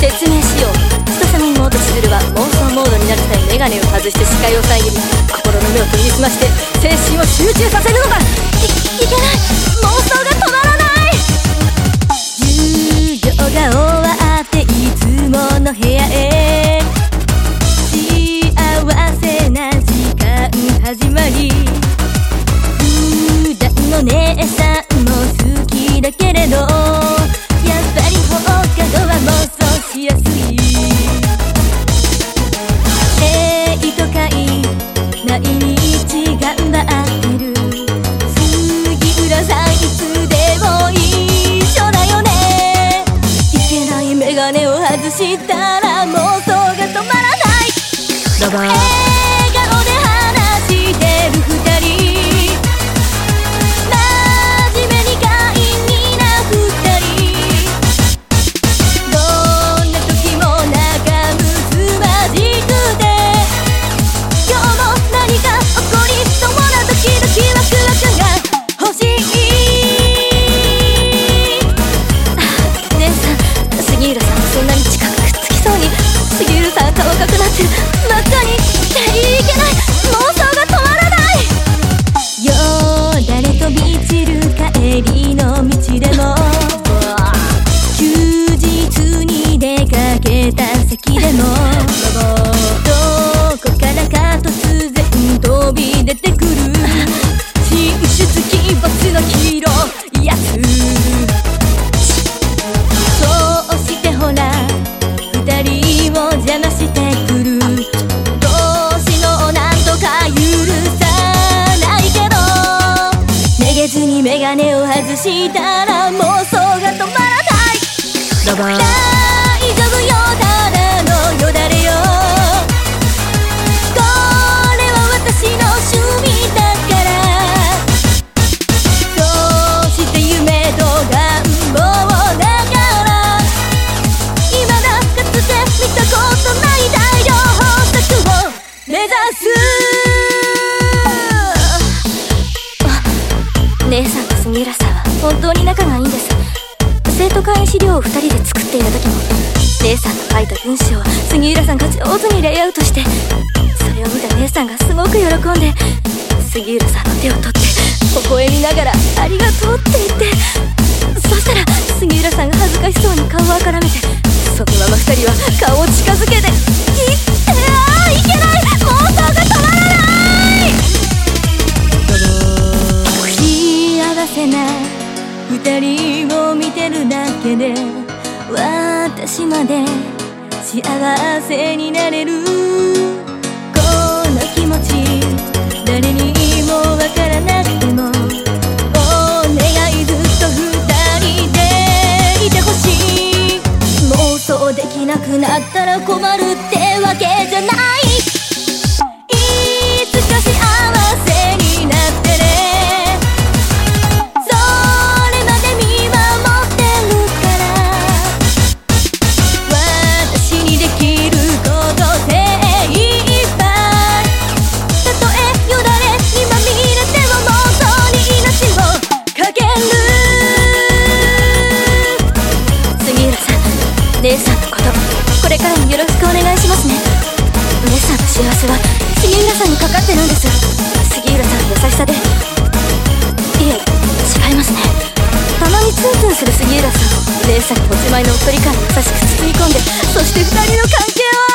説明しよう。ストサミンモードチズルは妄想モードになる際メガネを外して視界を遮り心の目を研ぎ澄まして精神を集中させるのだ。いけない。妄想が止まらしたら妄想が止まらない。ラバメガネを外したら妄想が止まらない。姉さんと杉浦さんは本当に仲がいいんです。生徒会員資料を2人で作っている時も姉さんの書いた文章を杉浦さんが上手にレイアウトしてそれを見た姉さんがすごく喜んで杉浦さんの手を取って微笑みながら「ありがとう」ってを見てるだけで私まで幸せになれる。この気持ち誰にもわからなくてもお願いずっと二人でいてほしい。妄想できなくなったら困るってわけじゃない。これからもよろしくお願いしますね。姉さんの幸せは杉浦さんにかかってるんです。杉浦さんの優しさで。いえ違いますね。たまにツンツンする杉浦さん。姉さんの持ち前のおっとり感を優しく包み込んでそして2人の関係は